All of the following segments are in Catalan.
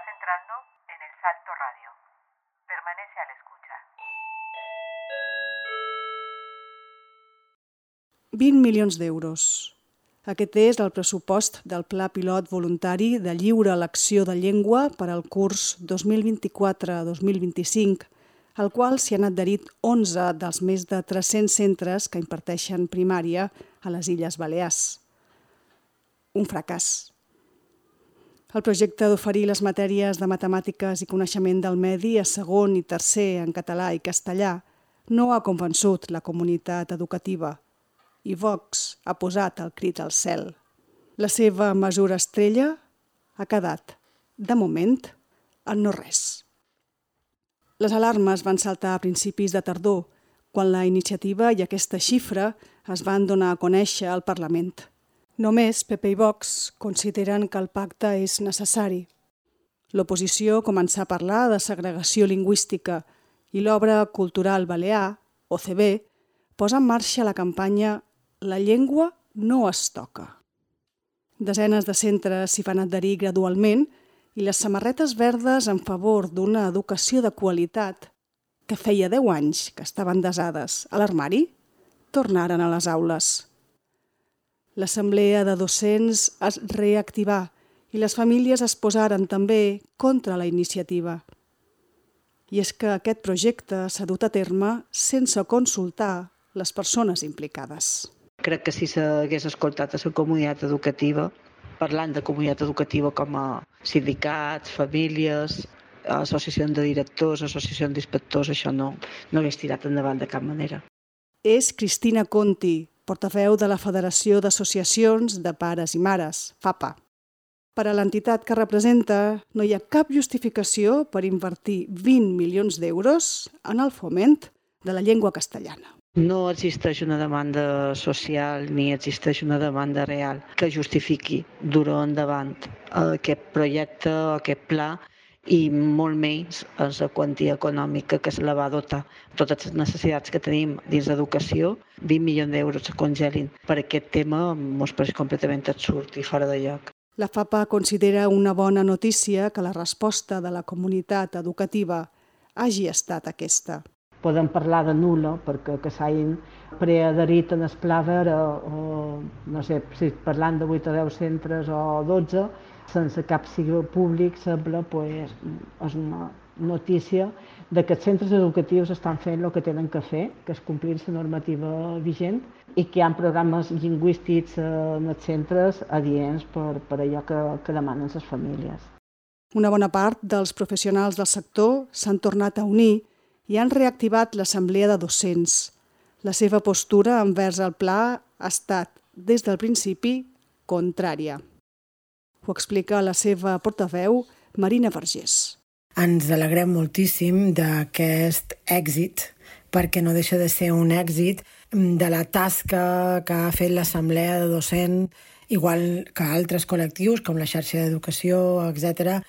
Estás entrando en el Salto Radio. Permanece a la escucha. 20 milions d'euros. Aquest és el pressupost del Pla Pilot Voluntari de Lliure Elecció de Llengua per al curs 2024-2025, al qual s'hi han adherit 11 dels més de 300 centres que imparteixen primària a les Illes Balears. Un fracàs. El projecte d'oferir les matèries de matemàtiques i coneixement del medi a segon i tercer en català i castellà no ha convençut la comunitat educativa i Vox ha posat el crit al cel. La seva mesura estrella ha quedat, de moment, en no res. Les alarmes van saltar a principis de tardor, quan la iniciativa i aquesta xifra es van donar a conèixer al Parlament. Només PP i Vox consideren que el pacte és necessari. L'oposició començà a parlar de segregació lingüística i l'obra cultural balear, OCB, posa en marxa la campanya La llengua no es toca. Desenes de centres s'hi van adherir gradualment i les samarretes verdes en favor d'una educació de qualitat que feia 10 anys que estaven desades a l'armari, tornaren a les aules l'assemblea de docents es reactivà i les famílies es posaren també contra la iniciativa. I és que aquest projecte s'ha dut a terme sense consultar les persones implicades. Crec que si s'hagués escoltat a la comunitat educativa, parlant de comunitat educativa com a sindicats, famílies, associacions de directors, associacions d'inspectors, això no, no hagués tirat endavant de cap manera. És Cristina Conti, portaveu de la Federació d'Associacions de Pares i Mares, FAPA. Per a l'entitat que representa, no hi ha cap justificació per invertir 20 milions d'euros en el foment de la llengua castellana. No existeix una demanda social ni existeix una demanda real que justifiqui dur endavant aquest projecte o aquest pla i molt menys és la quantia econòmica que se la va dotar. Totes les necessitats que tenim dins d'educació, 20 milions d'euros se congelin per aquest tema, ens pareix completament absurd i fora de lloc. La FAPA considera una bona notícia que la resposta de la comunitat educativa hagi estat aquesta. Podem parlar de nula perquè que s'hagin preadherit en el pla verd o, no sé, si parlant de 8 o 10 centres o 12, sense cap sigle públic sembla pues, és una notícia de que els centres educatius estan fent el que tenen que fer, que és complir la normativa vigent i que hi ha programes lingüístics en els centres adients per, per allò que, que demanen les famílies. Una bona part dels professionals del sector s'han tornat a unir i han reactivat l'assemblea de docents. La seva postura envers el pla ha estat, des del principi, contrària. Ho explica la seva portaveu, Marina Vergés. Ens alegrem moltíssim d'aquest èxit, perquè no deixa de ser un èxit de la tasca que ha fet l'Assemblea de Docent, igual que altres col·lectius, com la xarxa d'educació, etc,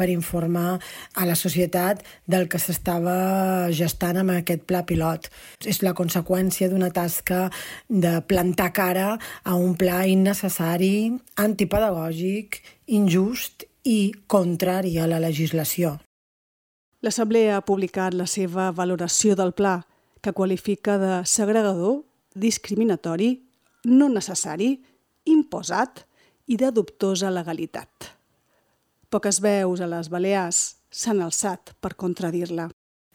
per informar a la societat del que s'estava gestant amb aquest pla pilot. És la conseqüència d'una tasca de plantar cara a un pla innecessari, antipedagògic, injust i contrari a la legislació. L'Assemblea ha publicat la seva valoració del pla, que qualifica de segregador, discriminatori, no necessari, imposat i de dubtosa legalitat. Poques veus a les Balears s'han alçat per contradir-la.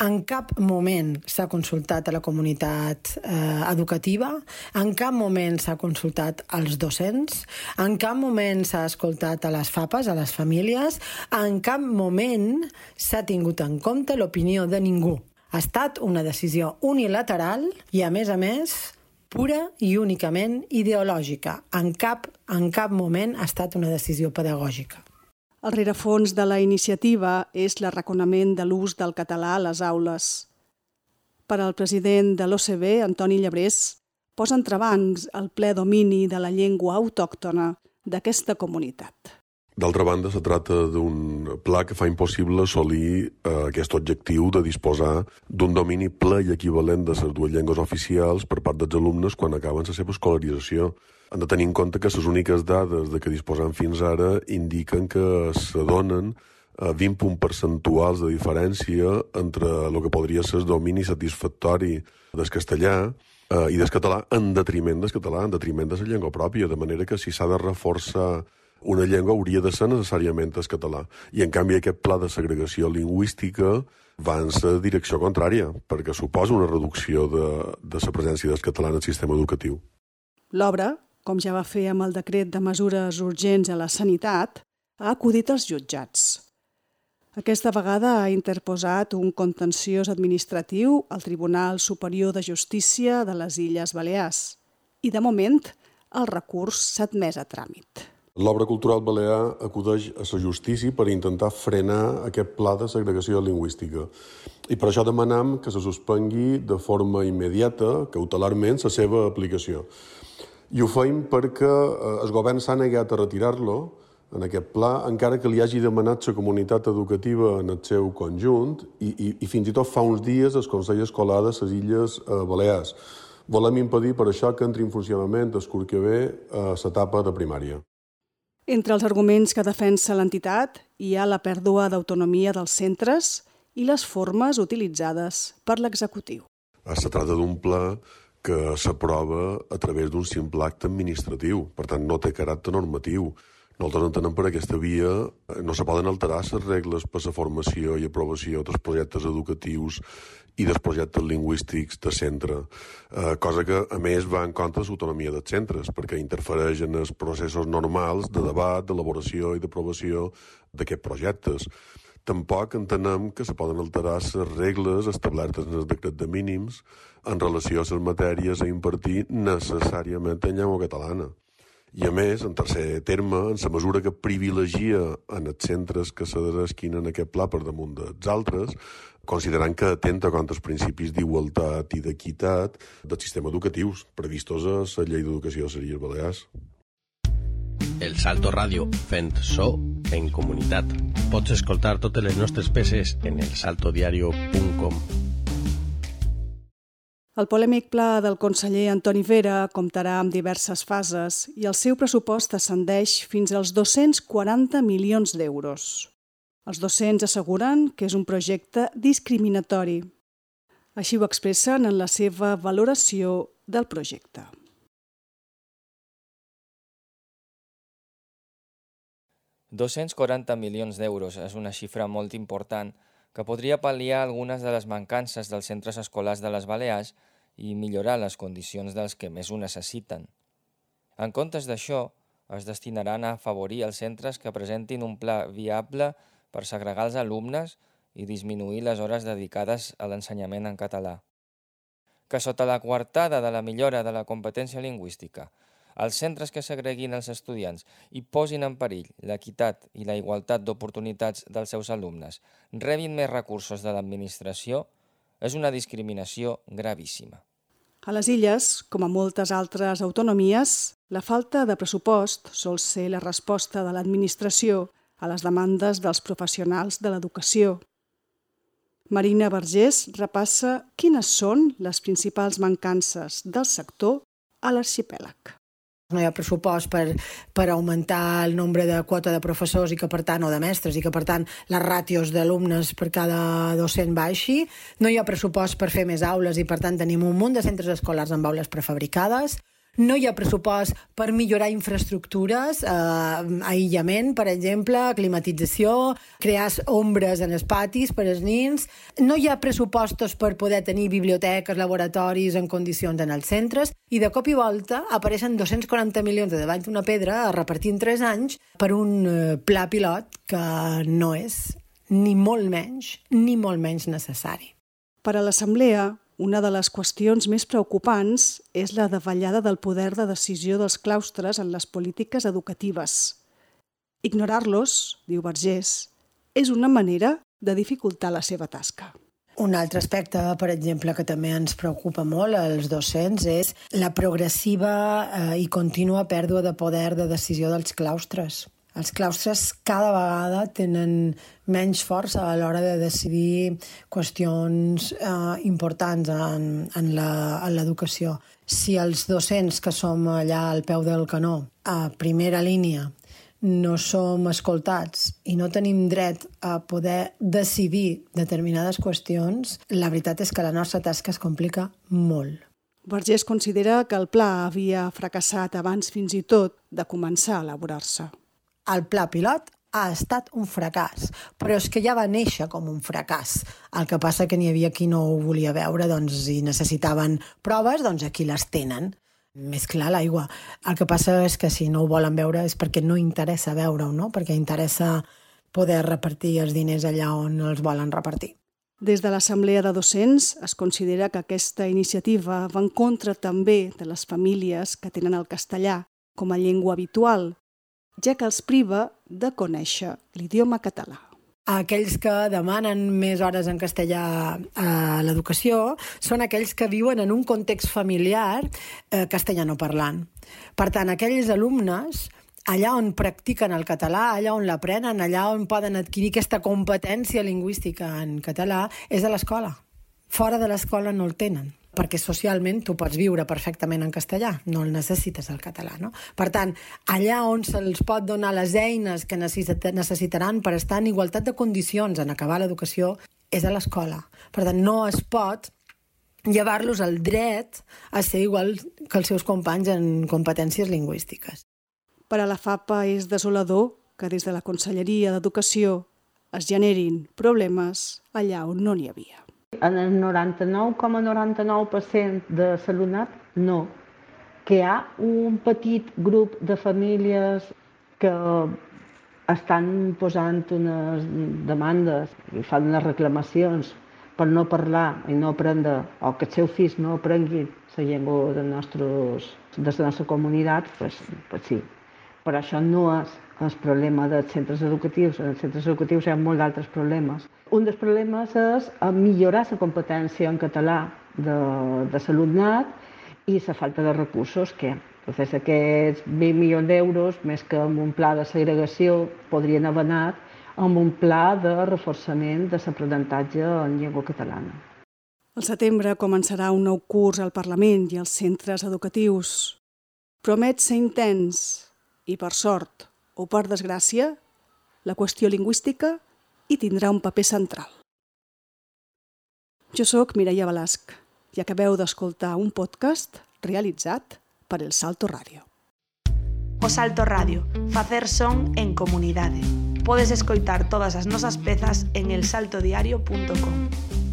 En cap moment s'ha consultat a la comunitat eh, educativa, en cap moment s'ha consultat als docents, en cap moment s'ha escoltat a les FAPes, a les famílies, en cap moment s'ha tingut en compte l'opinió de ningú. Ha estat una decisió unilateral i, a més a més, pura i únicament ideològica. En cap, en cap moment ha estat una decisió pedagògica. El rerefons de la iniciativa és l'arraconament de l'ús del català a les aules. Per al president de l'OCB, Antoni Llebrés, posa entrebancs el ple domini de la llengua autòctona d'aquesta comunitat. D'altra banda, se tracta d'un pla que fa impossible assolir eh, aquest objectiu de disposar d'un domini ple i equivalent de les dues llengües oficials per part dels alumnes quan acaben la seva escolarització han de tenir en compte que les úniques dades de què disposem fins ara indiquen que se donen 20 punts percentuals de diferència entre el que podria ser el domini satisfactori del castellà eh, i del català en detriment del català, en detriment de la llengua pròpia, de manera que si s'ha de reforçar una llengua hauria de ser necessàriament el català. I en canvi aquest pla de segregació lingüística va en la direcció contrària, perquè suposa una reducció de, de la presència del català en el sistema educatiu. L'obra, com ja va fer amb el decret de mesures urgents a la sanitat, ha acudit als jutjats. Aquesta vegada ha interposat un contenciós administratiu al Tribunal Superior de Justícia de les Illes Balears i, de moment, el recurs s'ha admès a tràmit. L'obra cultural balear acudeix a la justícia per intentar frenar aquest pla de segregació lingüística. I per això demanam que se suspengui de forma immediata, cautelarment, la seva aplicació. I ho feim perquè eh, el govern s'ha negat a retirar-lo, en aquest pla, encara que li hagi demanat la comunitat educativa en el seu conjunt i, i, i fins i tot fa uns dies el Consell Escolar de les Illes eh, Balears. Volem impedir per això que entri en funcionament el curs que ve a eh, l'etapa de primària. Entre els arguments que defensa l'entitat hi ha la pèrdua d'autonomia dels centres i les formes utilitzades per l'executiu. Es tracta d'un pla que s'aprova a través d'un simple acte administratiu, per tant no té caràcter normatiu. Nosaltres entenem per aquesta via eh, no se poden alterar les regles per la formació i aprovació dels projectes educatius i dels projectes lingüístics de centre, eh, cosa que, a més, va en contra de l'autonomia dels centres, perquè interfereix en els processos normals de debat, d'elaboració i d'aprovació d'aquests projectes. Tampoc entenem que se poden alterar les regles establertes en el decret de mínims en relació a les matèries a impartir necessàriament en llengua catalana. I a més, en tercer terme, en la mesura que privilegia en els centres que se desesquinen aquest pla per damunt dels altres, considerant que atenta contra els principis d'igualtat i d'equitat dels sistemes educatius previstos a la llei d'educació de les Illes Balears. El Salto Ràdio, fent so en comunitat. Pots escoltar totes les nostres peces en elsaltodiario.com. El polèmic pla del conseller Antoni Vera comptarà amb diverses fases i el seu pressupost ascendeix fins als 240 milions d'euros. Els docents asseguren que és un projecte discriminatori. Així ho expressen en la seva valoració del projecte. «240 milions d'euros és una xifra molt important que podria pal·liar algunes de les mancances dels centres escolars de les Balears i millorar les condicions dels que més ho necessiten. En comptes d'això, es destinaran a afavorir els centres que presentin un pla viable per segregar els alumnes i disminuir les hores dedicades a l'ensenyament en català. Que sota la coartada de la millora de la competència lingüística els centres que segreguin els estudiants i posin en perill l'equitat i la igualtat d'oportunitats dels seus alumnes rebin més recursos de l'administració és una discriminació gravíssima. A les illes, com a moltes altres autonomies, la falta de pressupost sol ser la resposta de l'administració a les demandes dels professionals de l'educació. Marina Vergés repassa quines són les principals mancances del sector a l'arxipèlag no hi ha pressupost per, per augmentar el nombre de quota de professors i que per tant, o de mestres, i que per tant les ràtios d'alumnes per cada docent baixi. No hi ha pressupost per fer més aules i per tant tenim un munt de centres escolars amb aules prefabricades no hi ha pressupost per millorar infraestructures, eh, aïllament, per exemple, climatització, crear ombres en els patis per als nins. No hi ha pressupostos per poder tenir biblioteques, laboratoris en condicions en els centres i de cop i volta apareixen 240 milions de davant d'una pedra a repartir en 3 anys per un eh, pla pilot que no és ni molt menys, ni molt menys necessari. Per a l'Assemblea, una de les qüestions més preocupants és la davallada del poder de decisió dels claustres en les polítiques educatives. Ignorar-los, diu Vergés, és una manera de dificultar la seva tasca. Un altre aspecte, per exemple, que també ens preocupa molt als docents és la progressiva eh, i contínua pèrdua de poder de decisió dels claustres els claustres cada vegada tenen menys força a l'hora de decidir qüestions eh, importants en, en l'educació. Si els docents que som allà al peu del canó, a primera línia, no som escoltats i no tenim dret a poder decidir determinades qüestions, la veritat és que la nostra tasca es complica molt. Vergés considera que el pla havia fracassat abans fins i tot de començar a elaborar-se. El pla pilot ha estat un fracàs, però és que ja va néixer com un fracàs. El que passa que n'hi havia qui no ho volia veure doncs, i necessitaven proves, doncs aquí les tenen més clar l'aigua. El que passa és que si no ho volen veure és perquè no interessa veure-ho, no? perquè interessa poder repartir els diners allà on els volen repartir. Des de l'Assemblea de Docents es considera que aquesta iniciativa va en contra també de les famílies que tenen el castellà com a llengua habitual, ja que els priva de conèixer l'idioma català aquells que demanen més hores en castellà a l'educació són aquells que viuen en un context familiar eh, castellanoparlant. Per tant, aquells alumnes allà on practiquen el català, allà on l'aprenen, allà on poden adquirir aquesta competència lingüística en català, és a l'escola. Fora de l'escola no el tenen perquè socialment tu pots viure perfectament en castellà, no el necessites el català. No? Per tant, allà on se'ls pot donar les eines que necessitaran per estar en igualtat de condicions en acabar l'educació és a l'escola. Per tant, no es pot llevar-los el dret a ser igual que els seus companys en competències lingüístiques. Per a la FAPA és desolador que des de la Conselleria d'Educació es generin problemes allà on no n'hi havia. En el 99,99% ,99 de l'alumnat, no. Que hi ha un petit grup de famílies que estan posant unes demandes i fan unes reclamacions per no parlar i no aprendre, o que els seus fills no aprenguin la llengua de, nostres, de la nostra comunitat, pues, pues sí. Però això no és el problema dels centres educatius. En els centres educatius hi ha molts altres problemes. Un dels problemes és millorar la competència en català de, de l'alumnat i la falta de recursos que Entonces, aquests 20 milions d'euros, més que amb un pla de segregació, podrien haver anat amb un pla de reforçament de l'aprenentatge en llengua catalana. Al setembre començarà un nou curs al Parlament i als centres educatius. Promet ser intens i, per sort, o per desgràcia, la qüestió lingüística hi tindrà un paper central. Jo sóc Mireia Balasc i acabeu d'escoltar un podcast realitzat per El Salto Radio. O Salto Radio, facer son en comunidade. Podes escoitar todas as nosas pezas en elsaltodiario.com.